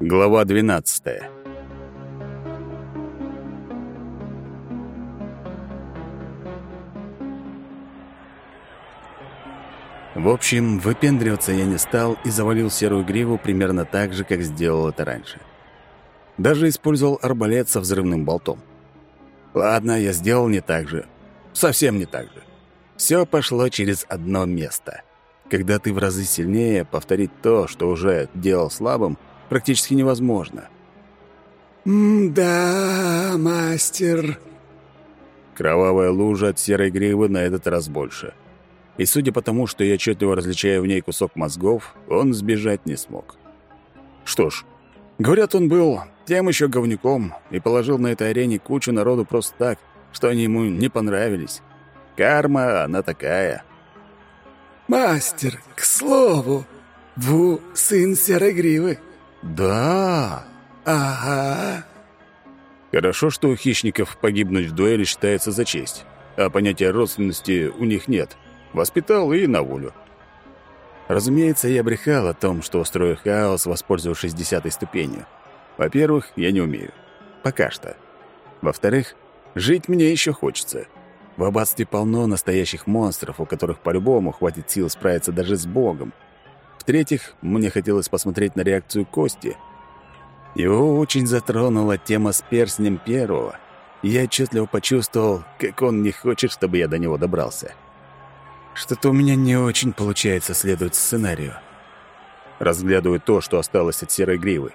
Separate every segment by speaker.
Speaker 1: Глава 12. В общем, выпендриваться я не стал и завалил серую гриву примерно так же, как сделал это раньше. Даже использовал арбалет со взрывным болтом. Ладно, я сделал не так же. Совсем не так же. Все пошло через одно место. Когда ты в разы сильнее, повторить то, что уже делал слабым, практически невозможно.
Speaker 2: «Да, мастер».
Speaker 1: Кровавая лужа от серой гривы на этот раз больше. И судя по тому, что я отчетливо различаю в ней кусок мозгов, он сбежать не смог. Что ж, говорят, он был тем еще говнюком и положил на этой арене кучу народу просто так, что они ему не понравились. Карма, она такая.
Speaker 2: «Мастер, к слову, Ву — сын Серой Гривы».
Speaker 1: «Да?»
Speaker 2: «Ага».
Speaker 1: Хорошо, что у хищников погибнуть в дуэли считается за честь, а понятия родственности у них нет. Воспитал и на волю. Разумеется, я брехал о том, что устрою хаос, воспользовавшись десятой ступенью. Во-первых, я не умею. Пока что. Во-вторых, жить мне еще хочется. В аббатстве полно настоящих монстров, у которых по-любому хватит сил справиться даже с Богом. В-третьих, мне хотелось посмотреть на реакцию Кости. Его очень затронула тема с перстнем первого. Я отчетливо почувствовал, как он не хочет, чтобы я до него добрался. Что-то у меня не очень получается следовать сценарию. Разглядываю то, что осталось от серой гривы.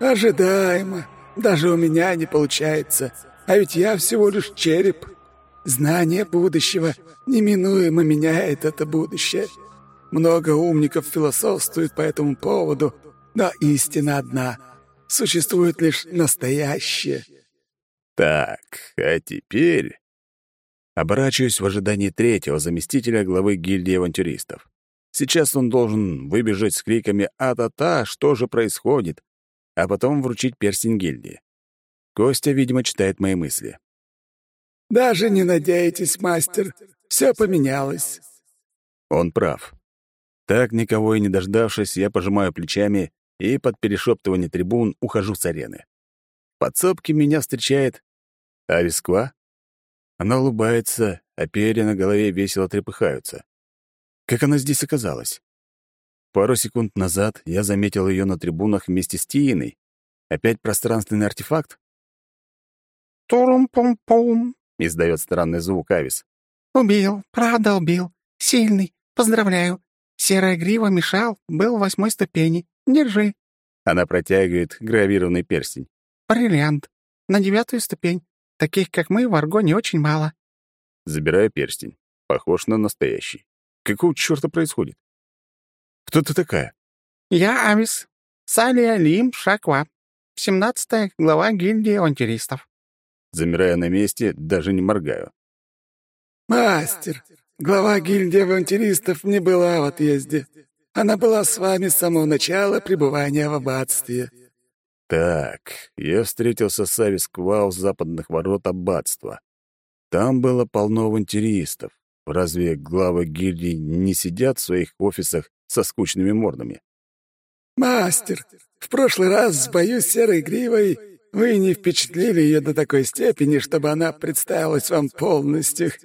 Speaker 2: «Ожидаемо. Даже у меня не получается. А ведь я всего лишь череп». Знание будущего неминуемо меняет это будущее. Много умников философствуют по этому поводу, но истина одна. Существует лишь настоящее.
Speaker 1: Так, а теперь... Оборачиваюсь в ожидании третьего заместителя главы гильдии авантюристов. Сейчас он должен выбежать с криками «А-та-та! Что же происходит?» а потом вручить перстень гильдии. Костя, видимо, читает мои мысли.
Speaker 2: Даже не надейтесь, мастер. Все поменялось.
Speaker 1: Он прав. Так, никого и не дождавшись, я пожимаю плечами и под перешептывание трибун ухожу с арены. В подсобке меня встречает Ависква. Она улыбается, а перья на голове весело трепыхаются. Как она здесь оказалась? Пару секунд назад я заметил ее на трибунах вместе с Тииной. Опять пространственный артефакт?
Speaker 2: Турум-пум-пум, —
Speaker 1: издает странный звук Авис.
Speaker 3: «Убил, правда убил. Сильный. Поздравляю. Серая грива мешал, был восьмой ступени. Держи».
Speaker 1: Она протягивает гравированный перстень.
Speaker 3: «Бриллиант. На девятую ступень. Таких, как мы, в Аргоне очень мало».
Speaker 1: Забираю перстень. Похож на настоящий. Какого чёрта происходит? Кто ты такая?
Speaker 3: Я Авис. Салия Лим Шаква. Семнадцатая глава гильдии авантюристов.
Speaker 1: Замирая на месте, даже не моргаю.
Speaker 2: «Мастер, глава гильдии авантюристов не была в отъезде. Она была с вами с самого начала пребывания в аббатстве».
Speaker 1: Так, я встретился с Авис Квау с западных ворот аббатства. Там было полно авантюристов. Разве главы гильдии не сидят в своих офисах со скучными мордами?
Speaker 2: «Мастер, в прошлый раз в бою с серой гривой вы не впечатлили ее до такой степени, чтобы она представилась вам полностью.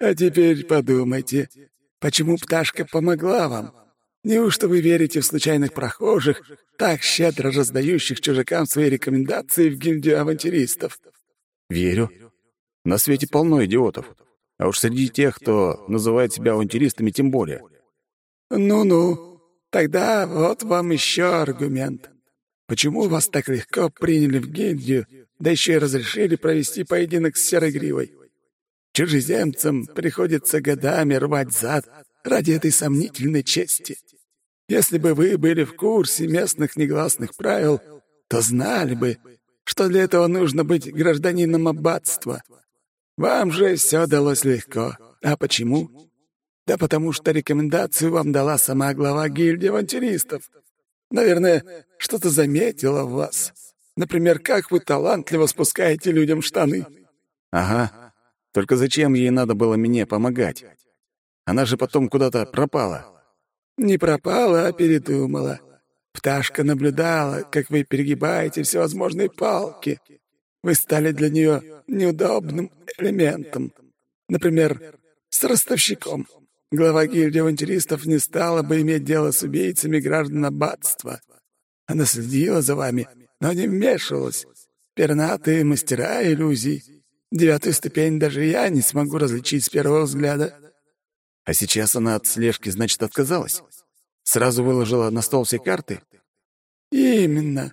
Speaker 2: А теперь подумайте, почему пташка помогла вам? Неужто вы верите в случайных прохожих, так щедро раздающих чужакам свои рекомендации в гильдию авантюристов?
Speaker 1: Верю. На свете полно идиотов. А уж среди тех, кто называет себя авантюристами, тем более.
Speaker 2: Ну-ну, тогда вот вам еще аргумент. Почему вас так легко приняли в гильдию, да еще и разрешили провести поединок с серой гривой? Чужеземцам приходится годами рвать зад ради этой сомнительной чести. Если бы вы были в курсе местных негласных правил, то знали бы, что для этого нужно быть гражданином аббатства. Вам же все далось легко. А почему? Да потому что рекомендацию вам дала сама глава гильдии авантюристов. Наверное, что-то заметила в вас. Например, как вы талантливо спускаете людям штаны.
Speaker 1: Ага. Только зачем ей надо было мне помогать? Она же потом куда-то пропала.
Speaker 2: Не пропала, а передумала. Пташка наблюдала, как вы перегибаете всевозможные палки. Вы стали для нее неудобным элементом. Например, с ростовщиком. Глава гильдии авантюристов не стала бы иметь дело с убийцами граждан аббатства. Она следила за вами, но не вмешивалась. Пернатые мастера иллюзий. Девятую ступень даже я не смогу различить с первого взгляда.
Speaker 1: А сейчас она от слежки, значит, отказалась? Сразу выложила на стол все карты?
Speaker 2: Именно.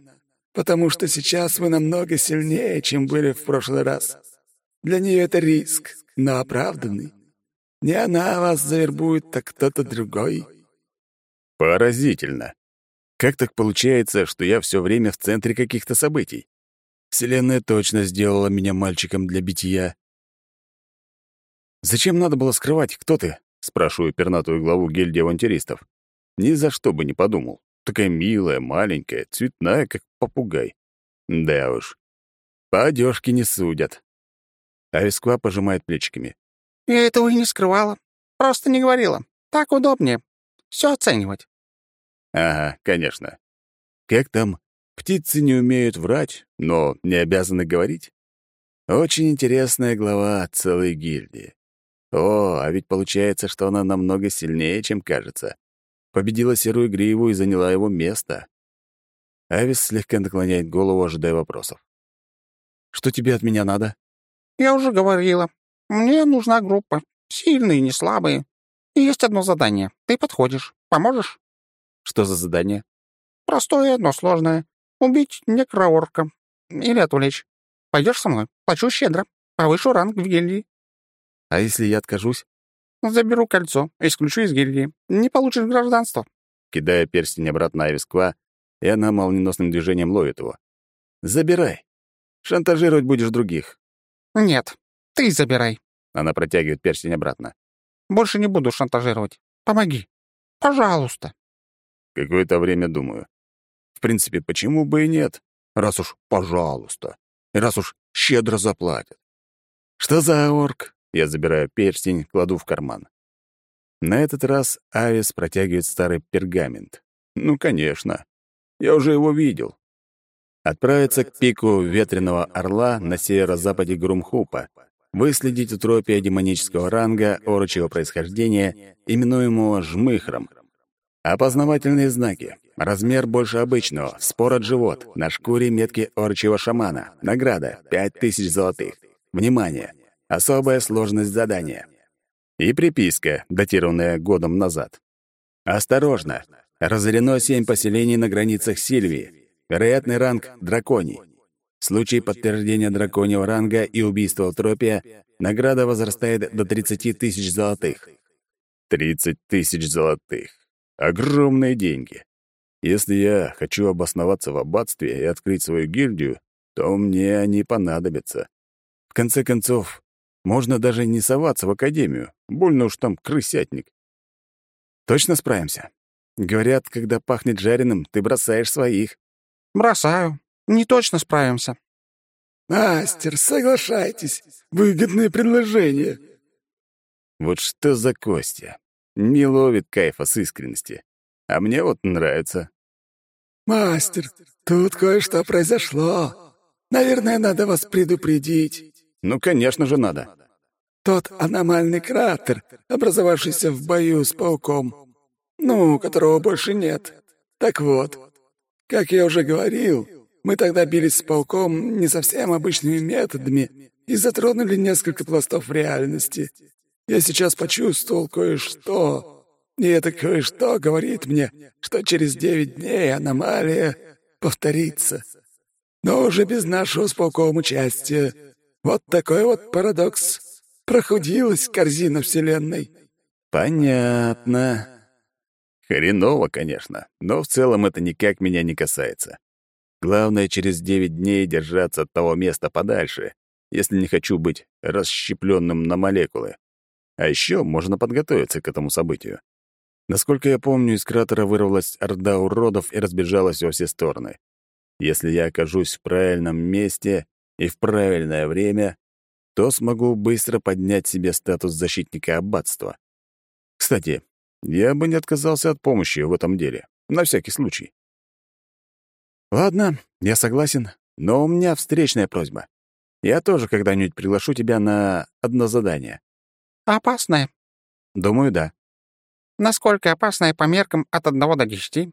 Speaker 2: Потому что сейчас вы намного сильнее, чем были в прошлый раз. Для нее это риск, но оправданный. Не она вас завербует, так кто-то другой.
Speaker 1: Поразительно. Как так получается, что я все время в центре каких-то событий? Вселенная точно сделала меня мальчиком для битья. «Зачем надо было скрывать, кто ты?» — спрашиваю пернатую главу гильдии авантюристов. Ни за что бы не подумал. Такая милая, маленькая, цветная, как попугай. Да уж. По одежке не судят. А Висква пожимает плечиками.
Speaker 3: Я этого и не скрывала. Просто не говорила. Так удобнее. Все оценивать.
Speaker 1: Ага, конечно. Как там? Птицы не умеют врать, но не обязаны говорить? Очень интересная глава целой гильдии. О, а ведь получается, что она намного сильнее, чем кажется. Победила серую гриву и заняла его место. Авис слегка наклоняет голову, ожидая вопросов. «Что тебе от меня надо?»
Speaker 3: «Я уже говорила. Мне нужна группа. Сильные, не слабые. И есть одно задание. Ты подходишь. Поможешь?
Speaker 1: Что за задание?
Speaker 3: Простое, но сложное. Убить некроорка. Или отвлечь. Пойдешь со мной? Плачу щедро. Повышу ранг в гильдии.
Speaker 1: А если я откажусь?
Speaker 3: Заберу кольцо. Исключу из гильдии. Не получишь гражданство.
Speaker 1: Кидая перстень обратно Ависква, и она молниеносным движением ловит его. «Забирай. Шантажировать будешь других».
Speaker 3: «Нет, ты забирай.
Speaker 1: Она протягивает перстень обратно.
Speaker 3: Больше не буду шантажировать. Помоги. Пожалуйста.
Speaker 1: Какое-то время думаю. В принципе, почему бы и нет? Раз уж пожалуйста. И раз уж щедро заплатят. Что за орк? Я забираю перстень, кладу в карман. На этот раз Авис протягивает старый пергамент. Ну, конечно. Я уже его видел. Отправиться к пику ветреного орла на северо-западе Грумхупа, выследить утропия демонического ранга орочего происхождения, именуемого жмыхром. Опознавательные знаки. Размер больше обычного, спор от живот, на шкуре метки орочего шамана. Награда — пять тысяч золотых. Внимание! Особая сложность задания. И приписка, датированная годом назад. Осторожно! Разорено семь поселений на границах Сильвии. Вероятный ранг — драконий. В случае подтверждения драконьего ранга и убийства Утропия награда возрастает до 30 тысяч золотых. 30 тысяч золотых. Огромные деньги. Если я хочу обосноваться в аббатстве и открыть свою гильдию, то мне они понадобятся. В конце концов, можно даже не соваться в академию. Больно уж там крысятник. Точно справимся? Говорят, когда пахнет жареным, ты бросаешь своих.
Speaker 3: Бросаю. Не точно справимся.
Speaker 2: Мастер, соглашайтесь. Выгодное предложение.
Speaker 1: Вот что за Костя. Не ловит кайфа с искренности. А мне вот нравится.
Speaker 2: Мастер, тут кое-что произошло. Наверное, надо вас предупредить.
Speaker 1: Ну, конечно же, надо.
Speaker 2: Тот аномальный кратер, образовавшийся в бою с пауком. Ну, которого больше нет. Так вот, как я уже говорил, мы тогда бились с пауком не совсем обычными методами и затронули несколько пластов реальности. Я сейчас почувствовал кое-что, и это кое-что говорит мне, что через девять дней аномалия повторится. Но уже без нашего с пауком участия. Вот такой вот парадокс. Прохудилась корзина Вселенной.
Speaker 1: Понятно. Хреново, конечно, но в целом это никак меня не касается. Главное, через девять дней держаться от того места подальше, если не хочу быть расщепленным на молекулы. А еще можно подготовиться к этому событию. Насколько я помню, из кратера вырвалась орда уродов и разбежалась во все стороны. Если я окажусь в правильном месте и в правильное время, то смогу быстро поднять себе статус защитника аббатства. Кстати, я бы не отказался от помощи в этом деле, на всякий случай. Ладно, я согласен, но у меня встречная просьба. Я тоже когда-нибудь приглашу тебя на одно задание.
Speaker 3: Опасное?
Speaker 1: Думаю, да.
Speaker 3: Насколько опасное по меркам от одного до десяти?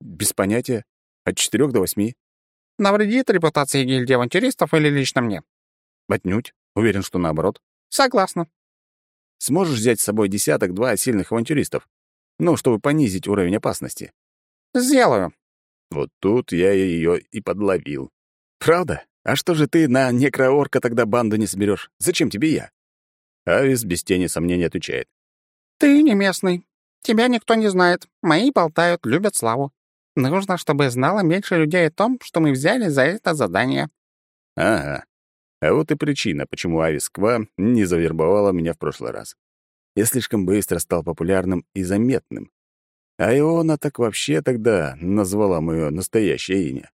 Speaker 1: Без понятия. От четырех до восьми.
Speaker 3: Навредит репутации гильдии авантюристов или лично мне?
Speaker 1: Отнюдь. Уверен, что наоборот.
Speaker 3: Согласна.
Speaker 1: Сможешь взять с собой десяток-два сильных авантюристов? Ну, чтобы понизить уровень опасности.
Speaker 3: Сделаю.
Speaker 1: Вот тут я ее и подловил. Правда? А что же ты на некроорка тогда банду не соберешь? Зачем тебе я? Авис без тени сомнений отвечает.
Speaker 3: Ты не местный. Тебя никто не знает. Мои болтают, любят славу. Нужно, чтобы знало меньше людей о том, что мы взяли за это задание.
Speaker 1: Ага. А вот и причина, почему Авис Ква не завербовала меня в прошлый раз. Я слишком быстро стал популярным и заметным. А Иона так вообще тогда назвала моё настоящее имя.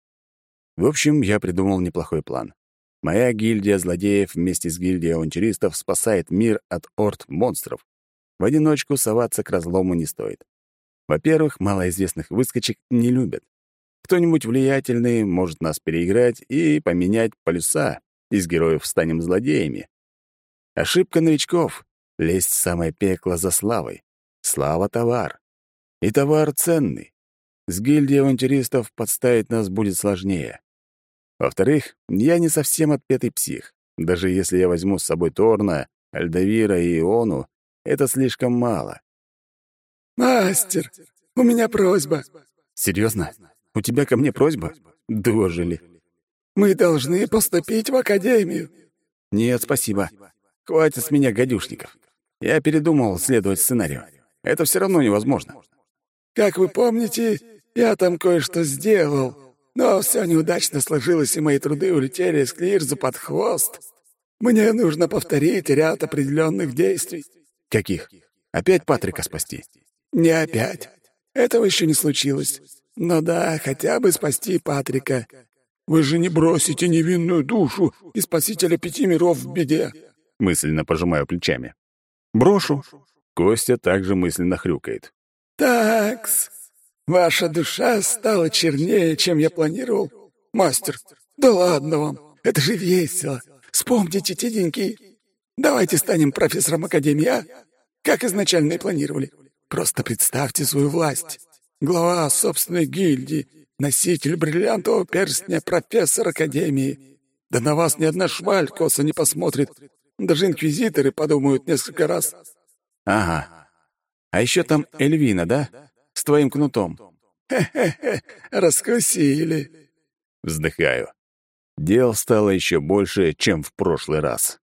Speaker 1: В общем, я придумал неплохой план. Моя гильдия злодеев вместе с гильдией авантюристов спасает мир от орд монстров. В одиночку соваться к разлому не стоит. Во-первых, малоизвестных выскочек не любят. Кто-нибудь влиятельный может нас переиграть и поменять полюса. Из героев станем злодеями. Ошибка новичков — лезть в самое пекло за славой. Слава — товар. И товар ценный. С гильдией авантюристов подставить нас будет сложнее. Во-вторых, я не совсем отпетый псих. Даже если я возьму с собой Торна, Альдавира и Иону, это слишком мало.
Speaker 2: «Мастер, у меня просьба».
Speaker 1: «Серьезно? У тебя ко мне просьба? Дожили».
Speaker 2: «Мы должны поступить в академию».
Speaker 1: «Нет, спасибо. Хватит с меня гадюшников. Я передумал следовать сценарию. Это все равно невозможно».
Speaker 2: «Как вы помните, я там кое-что сделал, но все неудачно сложилось, и мои труды улетели с Клирза под хвост. Мне нужно повторить ряд определенных действий».
Speaker 1: «Каких? Опять Патрика спасти?»
Speaker 2: «Не опять. Этого еще не случилось. Но да, хотя бы спасти Патрика. Вы же не бросите невинную душу и спасителя пяти миров в беде!»
Speaker 1: Мысленно пожимаю плечами. «Брошу». Костя также мысленно хрюкает.
Speaker 2: «Такс, ваша душа стала чернее, чем я планировал. Мастер, да ладно вам, это же весело. Вспомните те деньги. Давайте станем профессором Академии, а? Как изначально и планировали. Просто представьте свою власть. Глава собственной гильдии, носитель бриллиантового перстня, профессор Академии. Да на вас ни одна шваль косо не посмотрит. Даже инквизиторы подумают несколько раз.
Speaker 1: Ага. А еще там Эльвина, да? С твоим кнутом.
Speaker 2: Хе-хе-хе, раскусили.
Speaker 1: Вздыхаю. Дел стало еще больше, чем в прошлый раз.